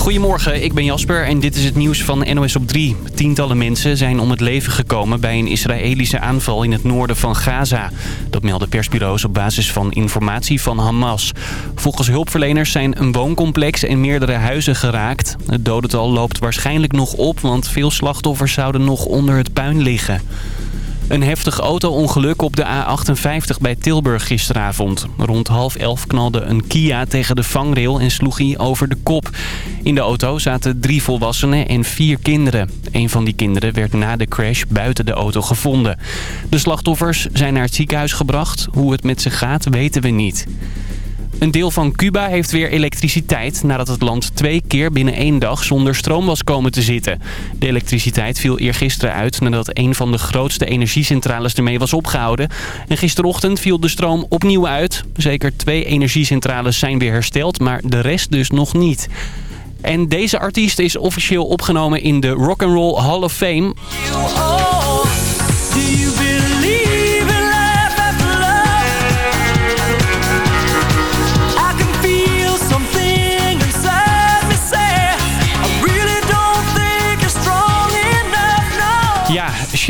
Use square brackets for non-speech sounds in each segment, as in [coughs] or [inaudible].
Goedemorgen, ik ben Jasper en dit is het nieuws van NOS op 3. Tientallen mensen zijn om het leven gekomen bij een Israëlische aanval in het noorden van Gaza. Dat melden persbureaus op basis van informatie van Hamas. Volgens hulpverleners zijn een wooncomplex en meerdere huizen geraakt. Het dodental loopt waarschijnlijk nog op, want veel slachtoffers zouden nog onder het puin liggen. Een heftig auto-ongeluk op de A58 bij Tilburg gisteravond. Rond half elf knalde een Kia tegen de vangrail en sloeg hij over de kop. In de auto zaten drie volwassenen en vier kinderen. Een van die kinderen werd na de crash buiten de auto gevonden. De slachtoffers zijn naar het ziekenhuis gebracht. Hoe het met ze gaat weten we niet. Een deel van Cuba heeft weer elektriciteit nadat het land twee keer binnen één dag zonder stroom was komen te zitten. De elektriciteit viel eergisteren uit nadat een van de grootste energiecentrales ermee was opgehouden. En gisterochtend viel de stroom opnieuw uit. Zeker twee energiecentrales zijn weer hersteld, maar de rest dus nog niet. En deze artiest is officieel opgenomen in de Rock and Roll Hall of Fame.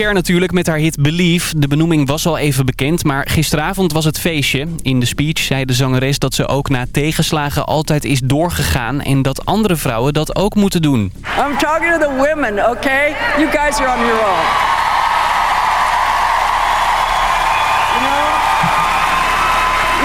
Cher natuurlijk met haar hit Believe. De benoeming was al even bekend, maar gisteravond was het feestje. In de speech zei de zangeres dat ze ook na tegenslagen altijd is doorgegaan... en dat andere vrouwen dat ook moeten doen. I'm talking to the women, okay? You guys are on your own. You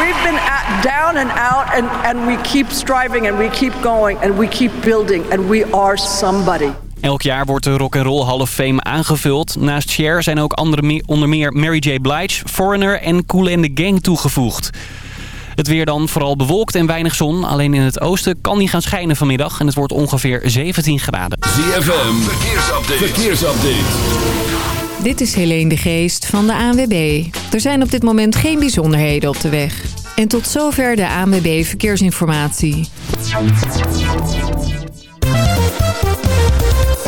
we've been down and out and, and we keep striving and we keep going and we keep building and we are somebody. Elk jaar wordt de Rock and Roll Hall of Fame aangevuld. Naast Cher zijn ook andere, onder meer Mary J. Blige, Foreigner en Cool and the Gang toegevoegd. Het weer dan vooral bewolkt en weinig zon. Alleen in het oosten kan die gaan schijnen vanmiddag. En het wordt ongeveer 17 graden. ZFM, verkeersupdate. verkeersupdate. Dit is Helene de Geest van de ANWB. Er zijn op dit moment geen bijzonderheden op de weg. En tot zover de ANWB Verkeersinformatie.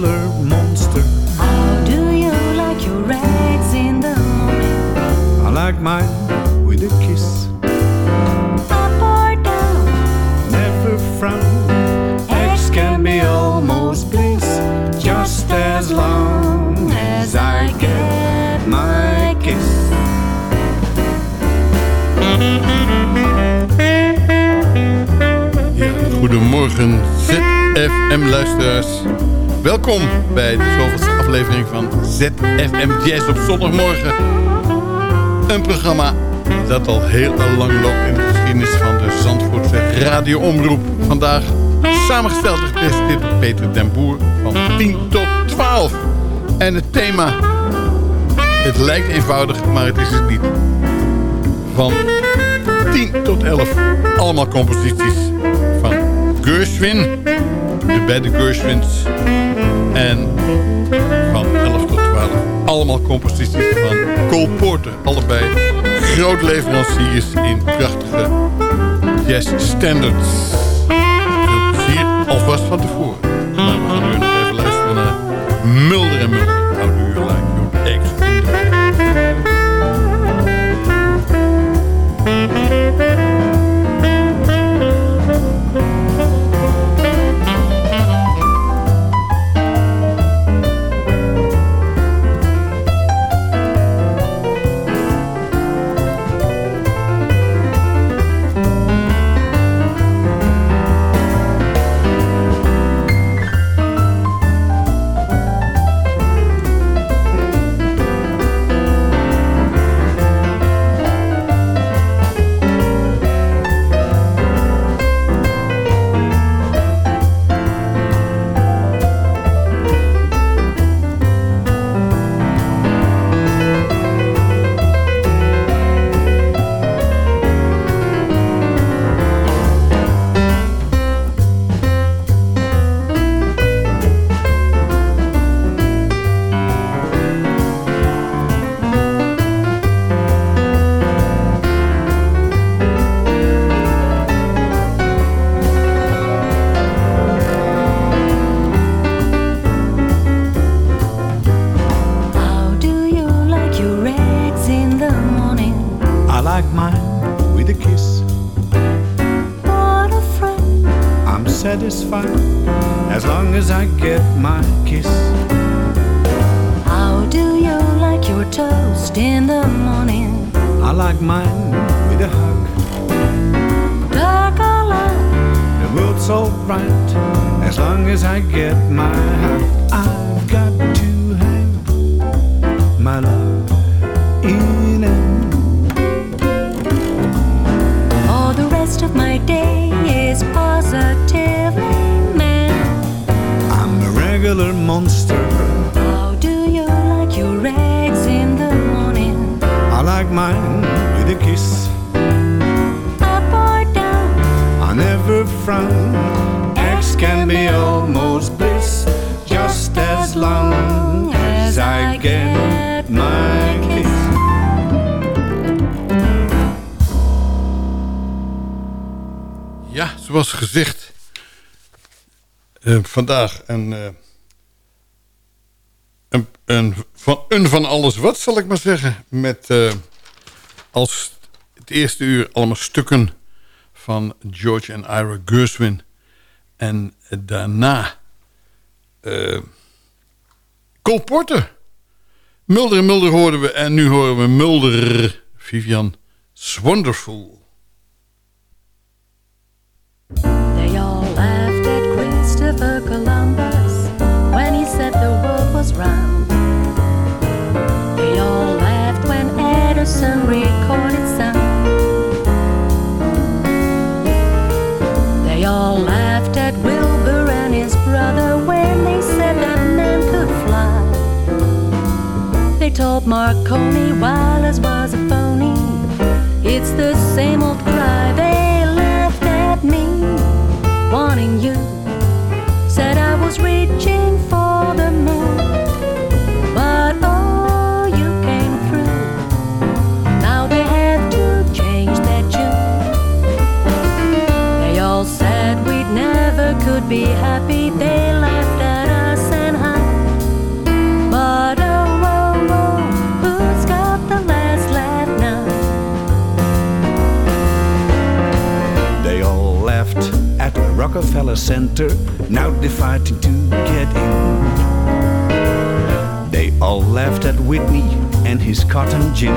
Monster. How do you like your eggs in the morning? I like mine with a kiss. Up or down? Never frown. Eggs can be almost bliss, just as long as I get my kiss. Goedemorgen ZFM-luisteraars. Welkom bij de zoveelste aflevering van ZFM Jazz op zondagmorgen. Een programma dat al heel lang loopt in de geschiedenis van de Zandvoortse radioomroep. Vandaag samengesteld en gepresenteerd door Peter den Boer van 10 tot 12. En het thema, het lijkt eenvoudig, maar het is het niet. Van 10 tot 11, allemaal composities van Gershwin, de beide Gershwins. En van 11 tot 12, allemaal composities van Cole Porter. Allebei groot leveranciers in prachtige Jazz Standards. Veel plezier alvast van tevoren. We gaan nu nog even luisteren naar Mulder en Mulder. Ja, zoals gezegd. eh, vandaag een, eh, een, een, van, van alles wat, zal ik maar zeggen. Met eh, als het eerste uur allemaal stukken van George en Ira Gershwin. En daarna Cole Porter. Mulder en Mulder hoorden we en nu horen we Mulder. Vivian, Wonderful. Rockefeller Center. Now they're fighting to get in. They all laughed at Whitney and his cotton gin.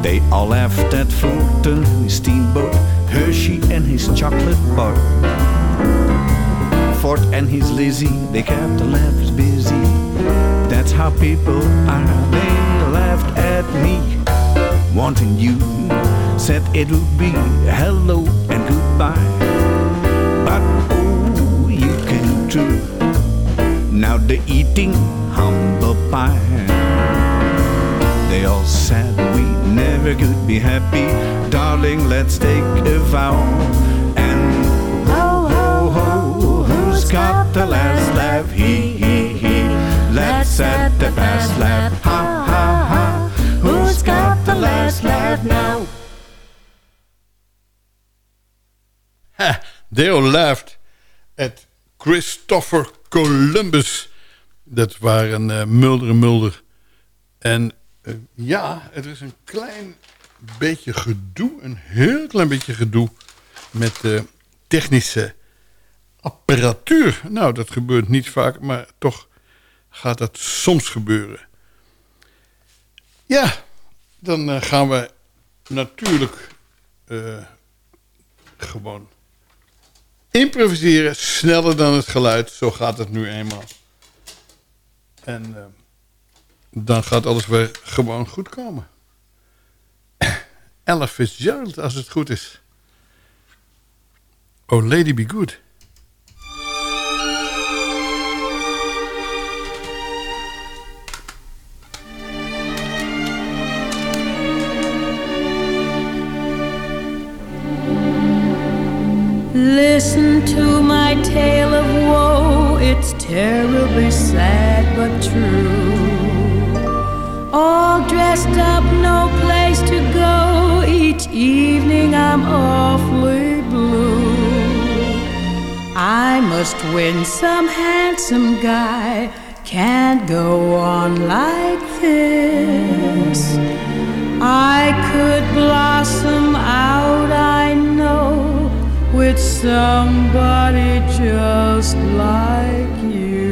They all laughed at Fulton his steamboat, Hershey and his chocolate bar. Ford and his Lizzie, they kept the laughs busy. That's how people are. They laughed at me, wanting you. Said it would be hello and goodbye. But oh, you came true. Now they're eating humble pie. They all said we never could be happy. Darling, let's take a vow. And ho, ho, ho, who's got the last laugh? He, he, he. Let's at the past laugh. Ha, ha, ha. Who's got the last laugh now? They at Christopher Columbus. Dat waren uh, Mulder en Mulder. En uh, ja, er is een klein beetje gedoe, een heel klein beetje gedoe met de technische apparatuur. Nou, dat gebeurt niet vaak, maar toch gaat dat soms gebeuren. Ja, dan gaan we natuurlijk gewoon improviseren. Sneller dan het geluid, zo gaat het nu eenmaal. En uh, dan gaat alles weer gewoon goed komen. [coughs] Ella Fitzgerald, als het goed is. Oh, Lady Be Good. Listen to my tale of woe, it's terribly sad but true. All dressed up, no place to go, each evening I'm awfully blue. I must win some handsome guy, can't go on like this. I could blossom out, with somebody just like you.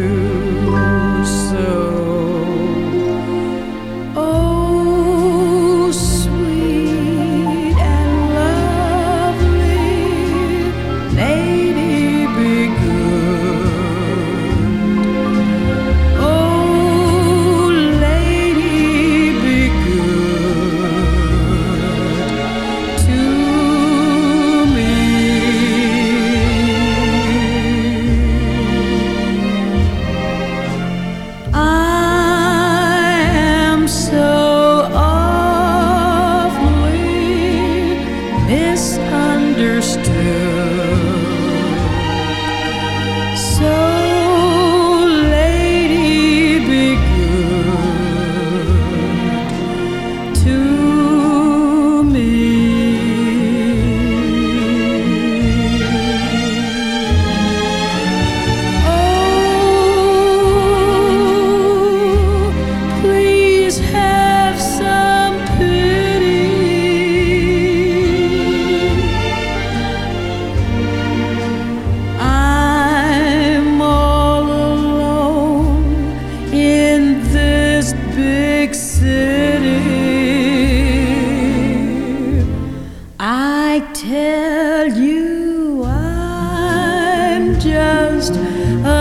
Oh.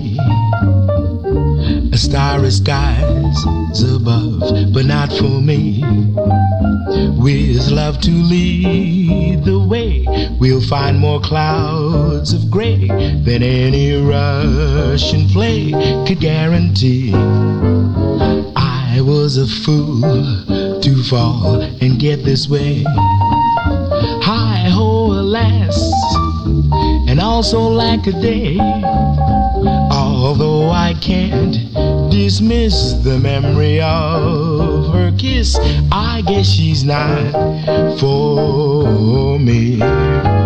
Me. starry skies above, but not for me. With love to lead the way, we'll find more clouds of gray than any Russian play could guarantee. I was a fool to fall and get this way. Hi ho, alas, and also lack a day. Although I can't dismiss the memory of her kiss, I guess she's not for me.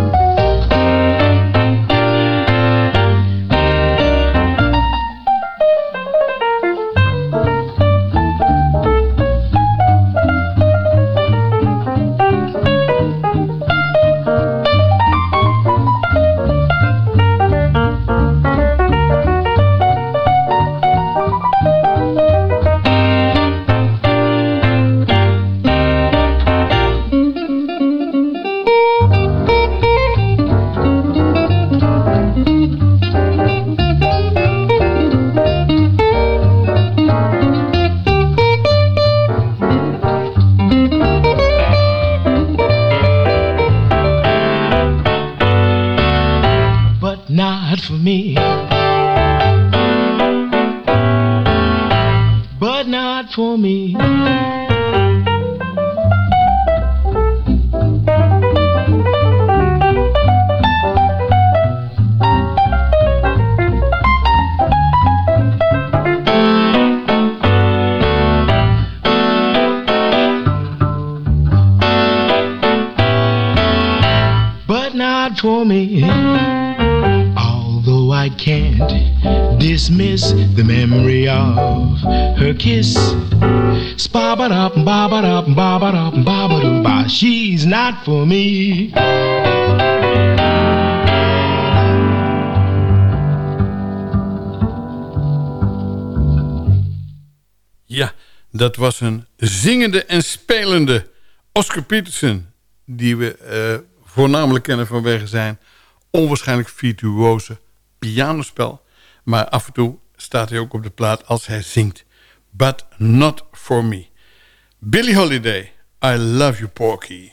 Not for me. Although I can't dismiss the memory of her kiss. Spabba-dop, baba-dop, baba-dop, baba-doo-ba. She's not for me. Ja, dat was een zingende en spelende Oscar Peterson... die we eh, voornamelijk kennen vanwege zijn onwaarschijnlijk virtuoze pianospel. Maar af en toe staat hij ook op de plaat als hij zingt. But not for me. Billie Holiday, I love you Porky.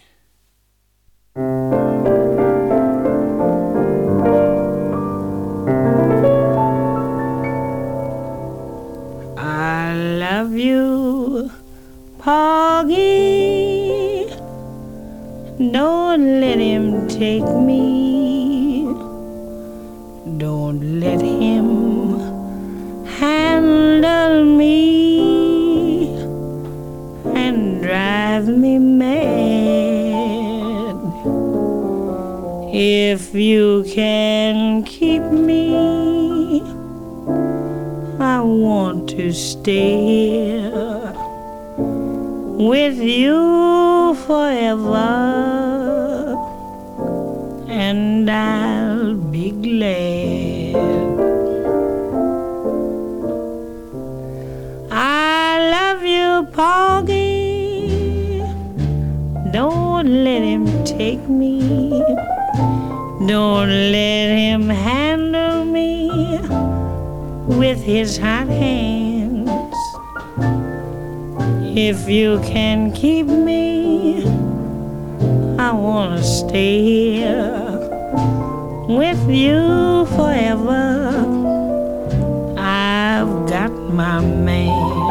I love you, Poggy. Don't let him take me. Don't let him handle me and drive me mad. If you can keep me, I want to stay with you forever, and I'll be glad. I love you, Poggy. Don't let him take me. Don't let him handle me with his hot hands. If you can keep me, I wanna stay here with you forever. I've got my man.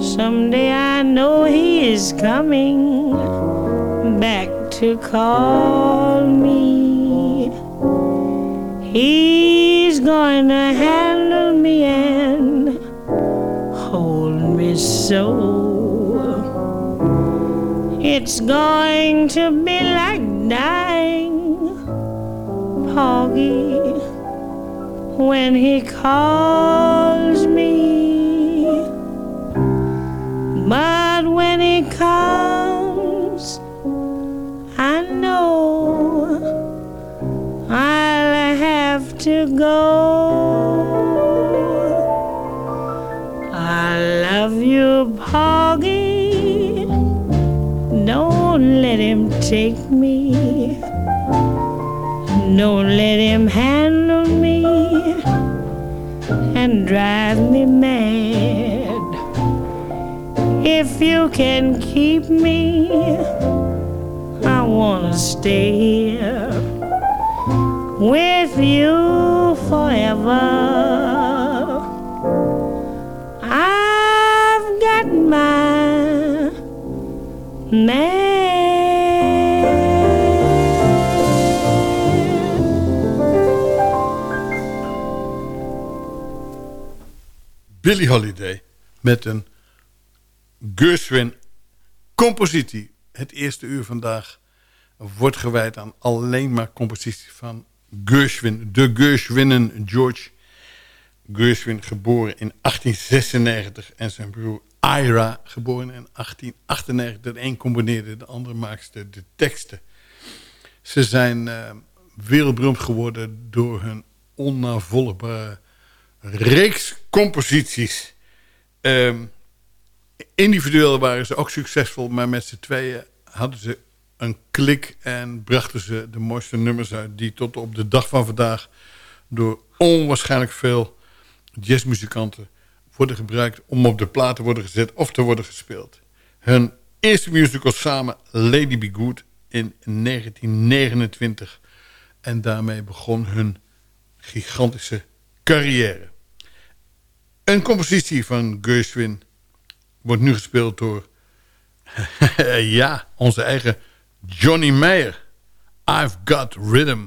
Someday I know he is coming back to call me. He's going to handle me me so. It's going to be like dying, Poggy, when he calls me. But when he comes, I know I'll have to go. Take me. Don't let him handle me and drive me mad. If you can keep me, I wanna stay here with you forever. I've got my man. Billie Holiday met een Gershwin compositie. Het eerste uur vandaag wordt gewijd aan alleen maar composities van Gershwin. De Gershwinnen George Gershwin, geboren in 1896. En zijn broer Ira, geboren in 1898. De een combineerde, de ander maakte de teksten. Ze zijn eh, wereldberoemd geworden door hun onnavolgbare reeks composities. Ehm, individueel waren ze ook succesvol, maar met z'n tweeën hadden ze een klik en brachten ze de mooiste nummers uit... die tot op de dag van vandaag door onwaarschijnlijk veel jazzmuzikanten worden gebruikt... om op de plaat te worden gezet of te worden gespeeld. Hun eerste musical samen, Lady Be Good, in 1929. En daarmee begon hun gigantische carrière. Een compositie van Gershwin wordt nu gespeeld door... [laughs] ja, onze eigen Johnny Mayer. I've Got Rhythm.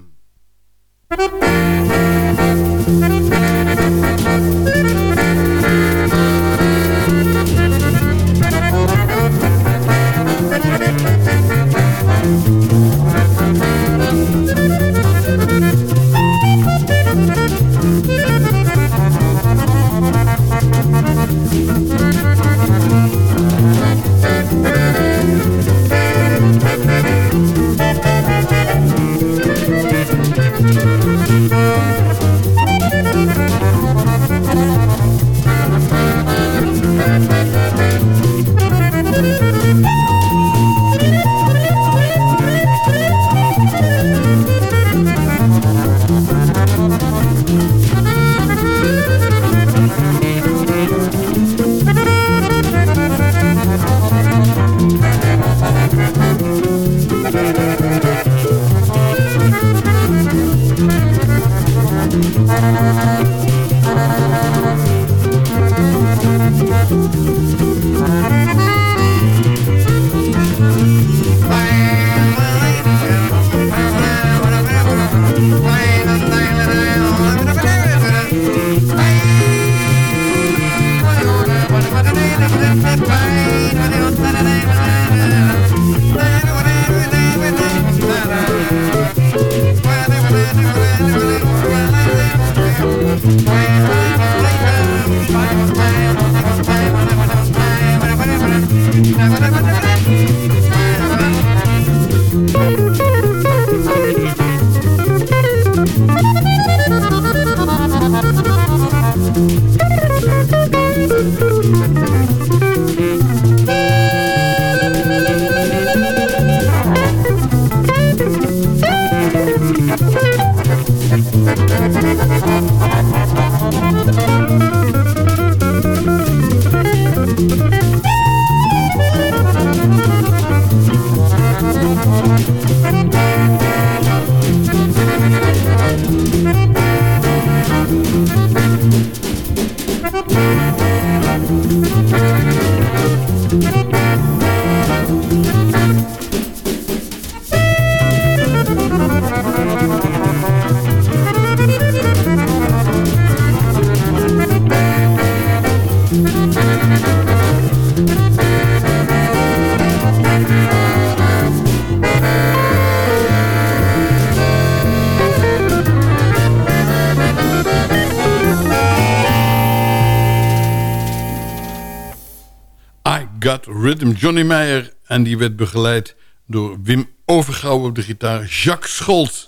Rhythm. Johnny Meyer. En die werd begeleid door Wim Overgouwen op de gitaar. Jacques Scholz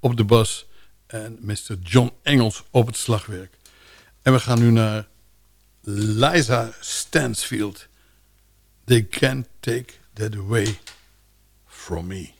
op de bas. En Mr. John Engels op het slagwerk. En we gaan nu naar Liza Stansfield. They can't take that away from me.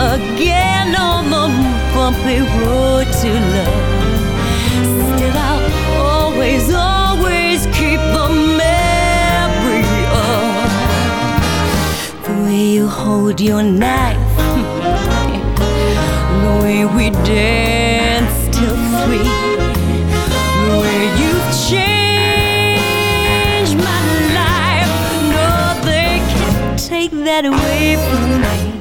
Again on the bumpy road to love. Still, I'll always, always keep the memory of the way you hold your knife, [laughs] the way we dance till three, the way you've changed my life. No, they can't take that away from me.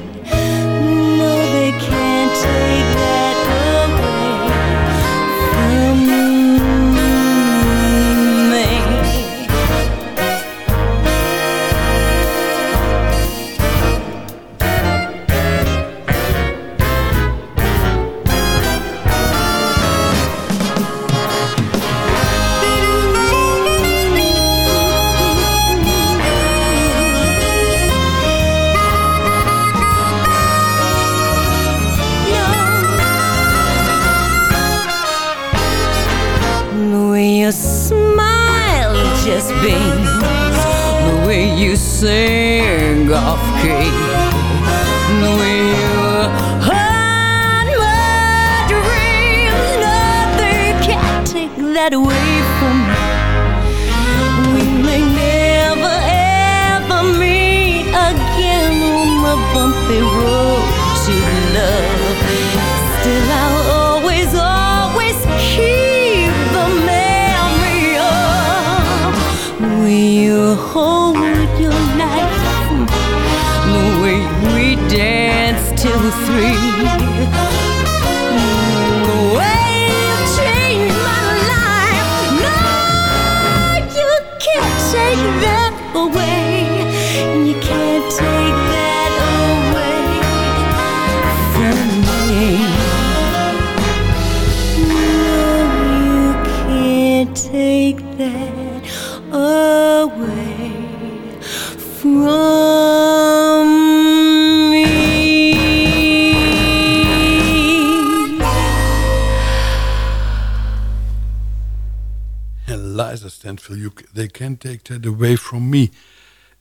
Liza Stanfield, you, they can't take that away from me.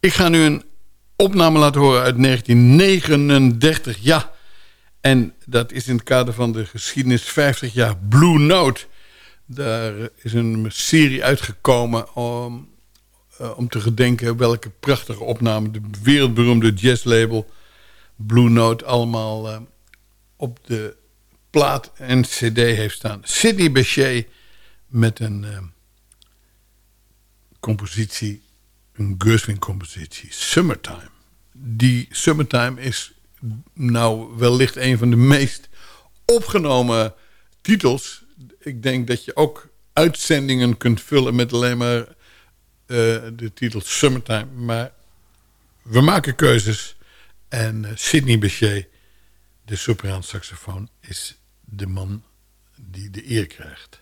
Ik ga nu een opname laten horen uit 1939. Ja, en dat is in het kader van de geschiedenis 50 jaar Blue Note. Daar is een serie uitgekomen om, eh, om te gedenken... welke prachtige opname de wereldberoemde jazzlabel Blue Note... allemaal eh, op de plaat en cd heeft staan. Sidney Bechet met een... eh, compositie, een Gershwin compositie, Summertime. Die Summertime is nou wellicht een van de meest opgenomen titels. Ik denk dat je ook uitzendingen kunt vullen met alleen maar eh, de titel Summertime. Maar we maken keuzes en uh, Sidney Bechet, de sopraan saxofoon, is de man die de eer krijgt.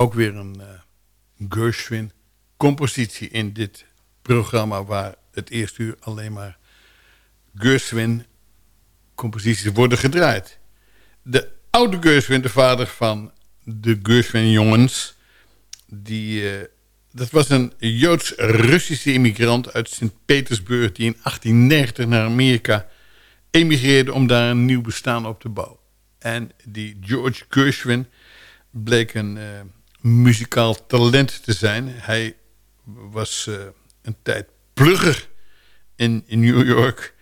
Ook weer een uh, Gershwin compositie in dit programma... waar het eerste uur alleen maar Gershwin composities worden gedraaid. De oude Gershwin, de vader van de Gershwin jongens... die... Uh, dat was een Joods-Russische immigrant uit Sint-Petersburg... die in 1890 naar Amerika emigreerde om daar een nieuw bestaan op te bouwen. En die George Gershwin bleek een uh, muzikaal talent te zijn. Hij was uh, een tijd plugger in, in, New York.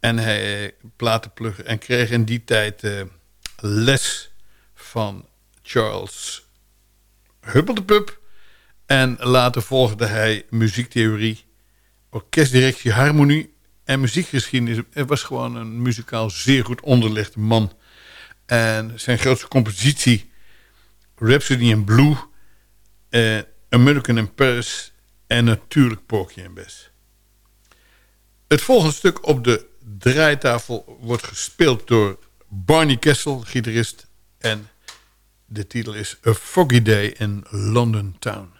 En hij uh, platenplugger en kreeg in die tijd les van Charles Hubbledepup. En later volgde hij muziektheorie, orkestdirectie, harmonie en muziekgeschiedenis. Hij was gewoon een muzikaal zeer goed onderlegde man. En zijn grootste compositie, Rhapsody in Blue, uh, American in Paris en natuurlijk Porky and Bess. Het volgende stuk op de draaitafel wordt gespeeld door Barney Kessel, gitarist. En de titel is A Foggy Day in London Town.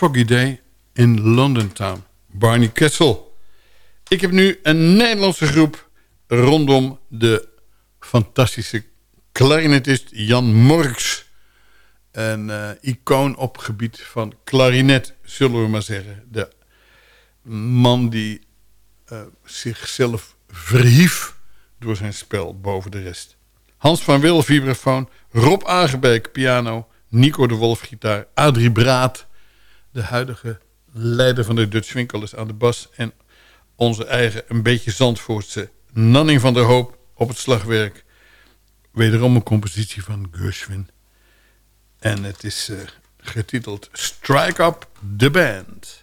Foggy Day in London Town. Barney Kessel. Ik heb nu een Nederlandse groep rondom de fantastische klarinetist Jan Morks. Een uh, icoon op gebied van klarinet, zullen we maar zeggen. De man die uh, zichzelf verhief door zijn spel boven de rest. Hans van Wil, vibrafoon. Rob Aangebeek, piano. Nico de Wolf, gitaar. Adrie Braat, de huidige leider van de Dutch Winkel is aan de bas. En onze eigen, een beetje Zandvoortse Nanning van der Hoop op het slagwerk. Wederom een compositie van Gershwin. En het is uh, getiteld Strike Up the Band.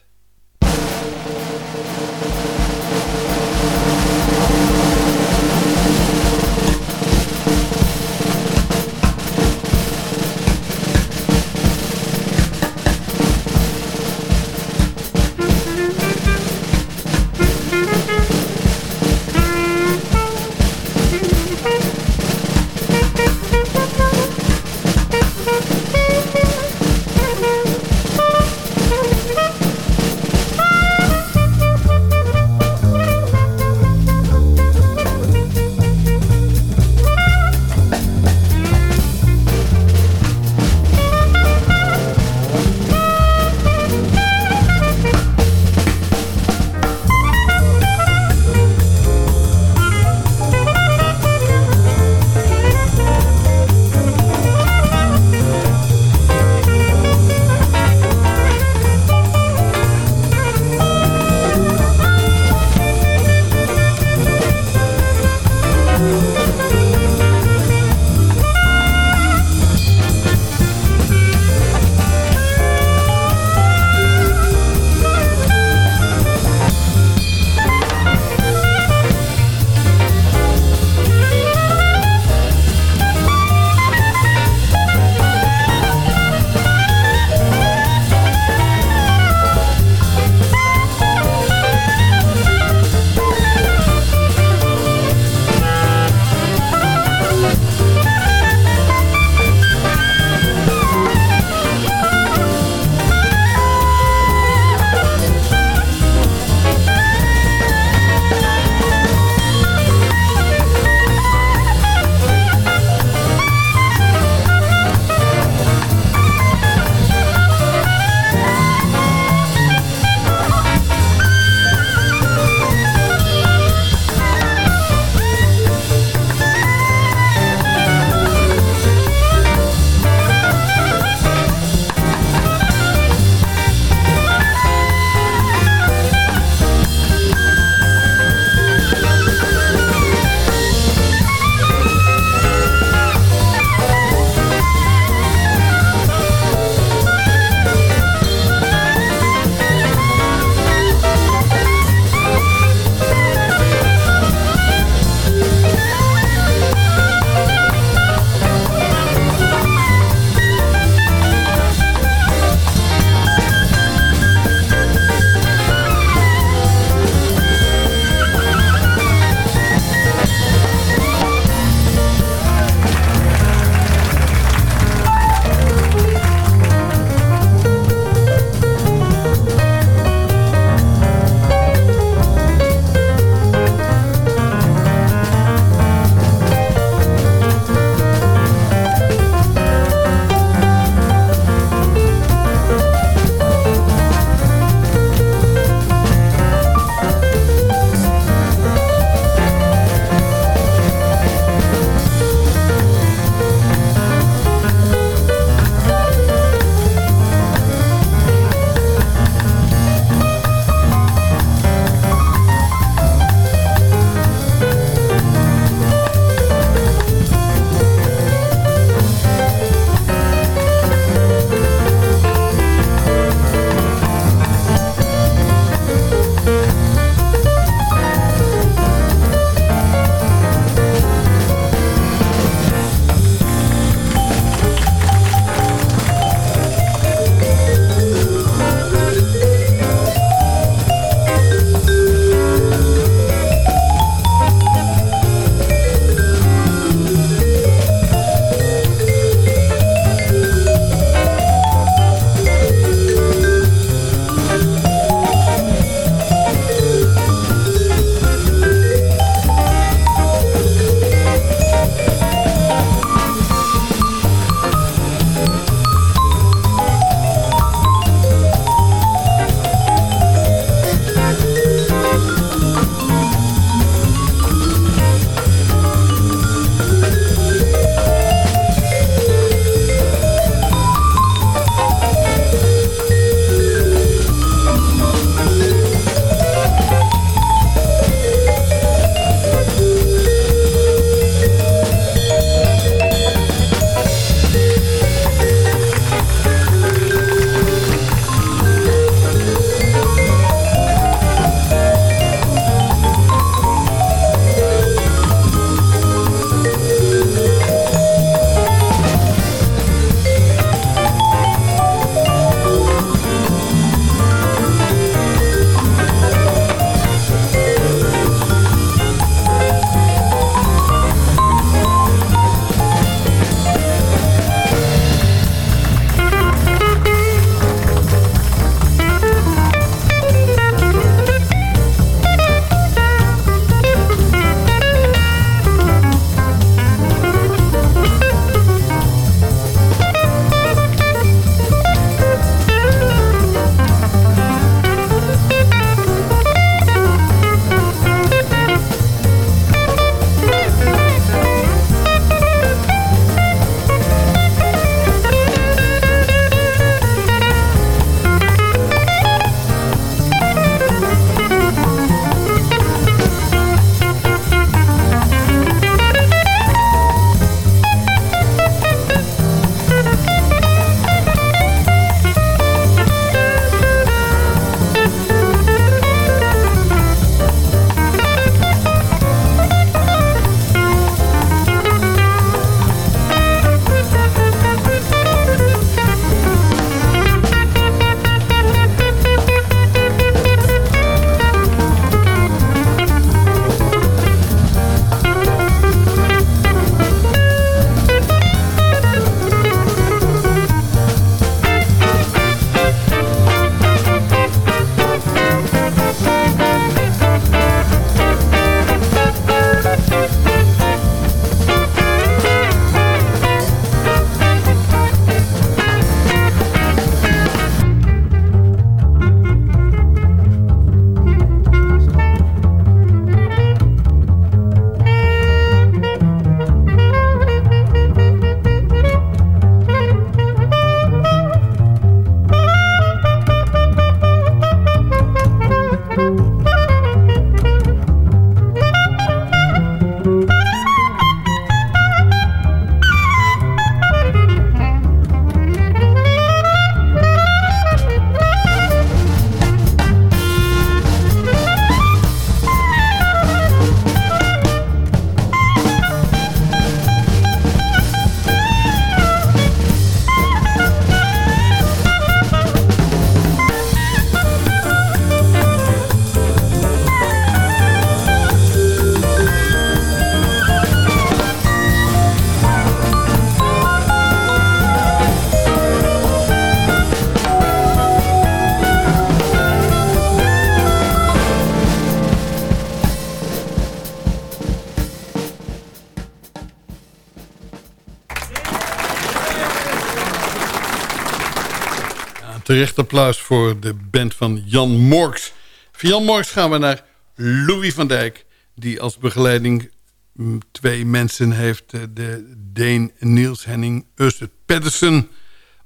Terecht applaus voor de band van Jan Morks. Van Jan Morks gaan we naar Louis van Dijk... die als begeleiding mm, twee mensen heeft. eh, De Deen Niels Henning Ørsted Pedersen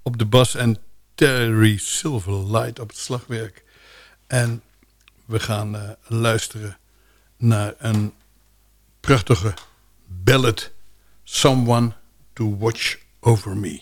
op de bas... en Terry Silverlight op het slagwerk. En we gaan eh, luisteren naar een prachtige ballad... Someone to Watch Over Me.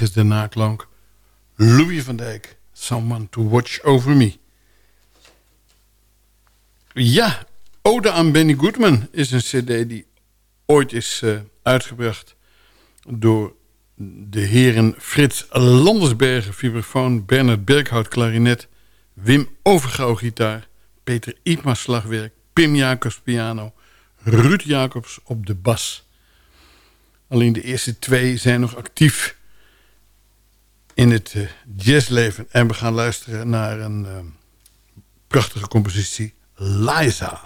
Is de naklank. Louis van Dijk. Someone to watch over me. Ja, Ode aan Benny Goodman is een cd die ooit is eh, uitgebracht. door de heren Frits Landersbergen, vibrafoon... Bernard Berghout, klarinet... Wim Overgouw, gitaar... Peter Iepma, slagwerk... Pim Jacobs, piano... Ruud Jacobs op de bas. Alleen de eerste twee zijn nog actief in het uh, jazzleven. En we gaan luisteren naar een uh, prachtige compositie. Liza.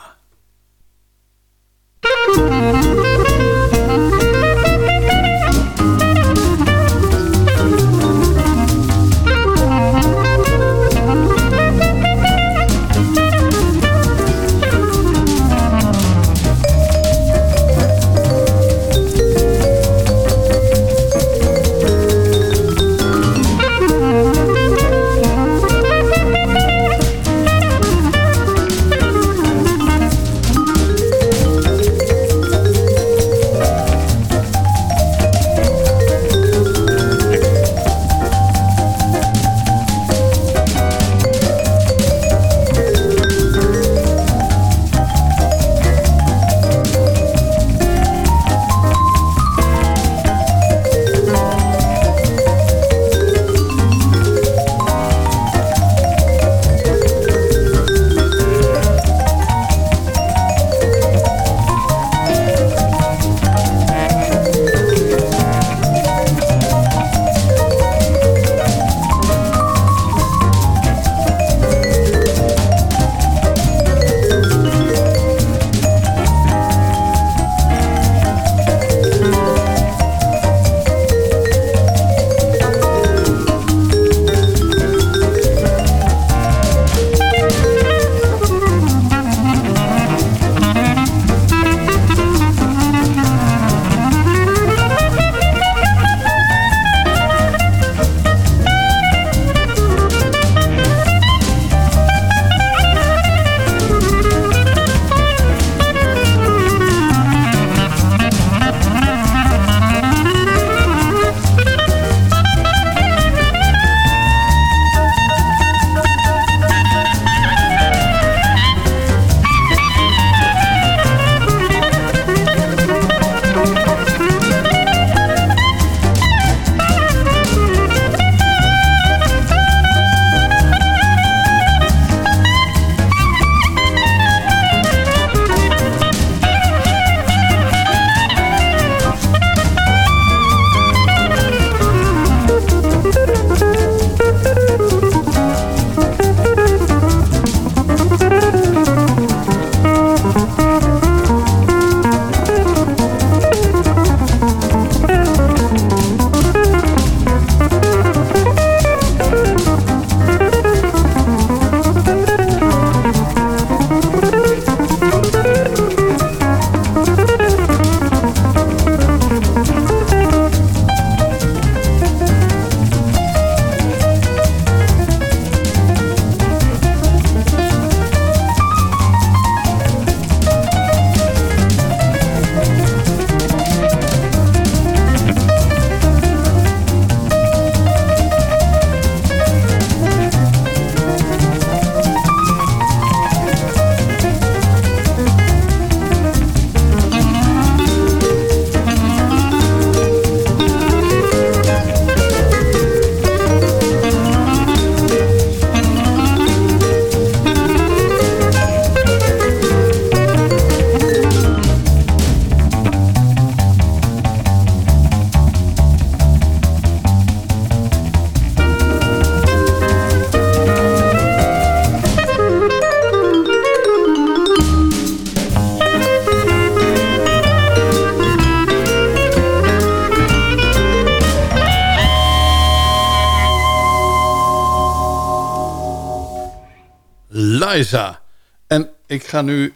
Ik ga nu...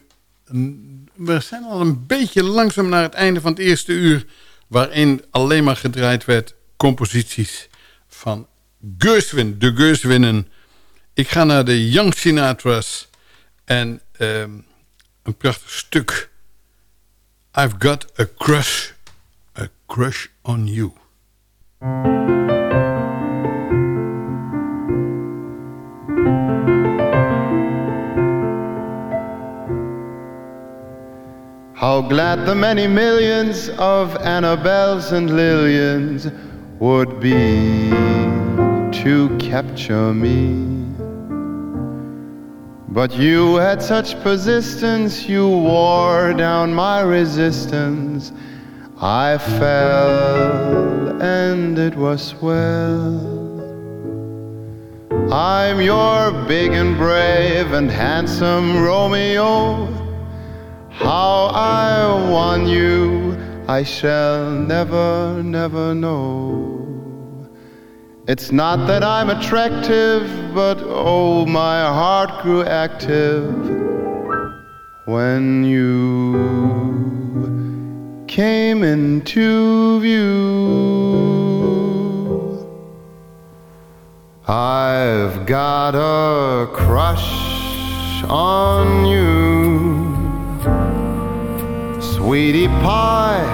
We zijn al een beetje langzaam naar het einde van het eerste uur... waarin alleen maar gedraaid werd composities van Gershwin, de Gershwinnen. Ik ga naar de Young Sinatra's en um, een prachtig stuk. I've got a crush, a crush on you. How glad the many millions of Annabelles and Lillians would be to capture me. But you had such persistence, you wore down my resistance. I fell, and it was well. I'm your big and brave and handsome Romeo. How I won you, I shall never, never know. It's not that I'm attractive, but oh, my heart grew active when you came into view. I've got a crush on you, sweetie pie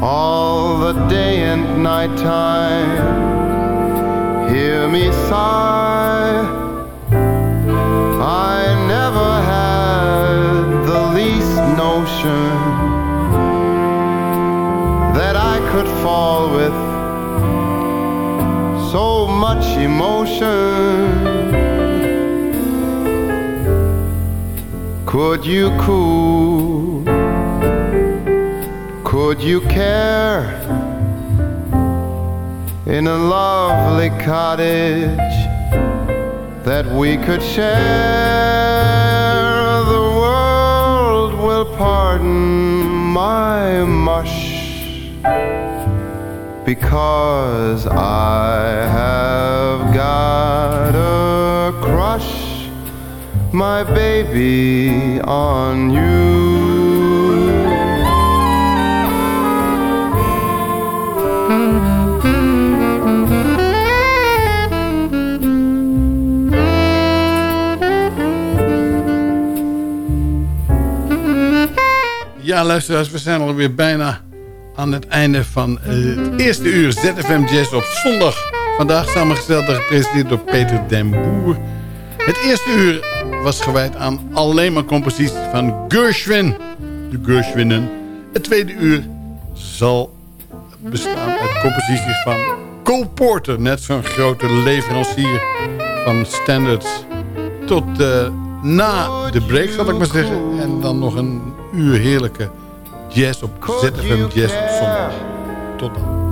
all the day and night time. Hear me sigh. I never had the least notion that I could fall with so much emotion. Could you cool? Could you care in a lovely cottage that we could share? The world will pardon my mush because I have got a crush, my baby, on you. Ja, luisteraars, we zijn alweer bijna aan het einde van het eerste uur ZFM Jazz op zondag. Vandaag samengesteld en gepresenteerd door Peter den Boer. Het eerste uur was gewijd aan alleen maar composities van Gershwin. De Gershwinnen. Het tweede uur zal bestaan uit composities van Cole Porter. Net zo'n grote leverancier van standards. Tot uh, na de break, zal ik maar zeggen. En dan nog een uur heerlijke jazz op ZFM Jazz op zondag. Tot dan.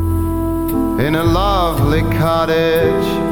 In a lovely cottage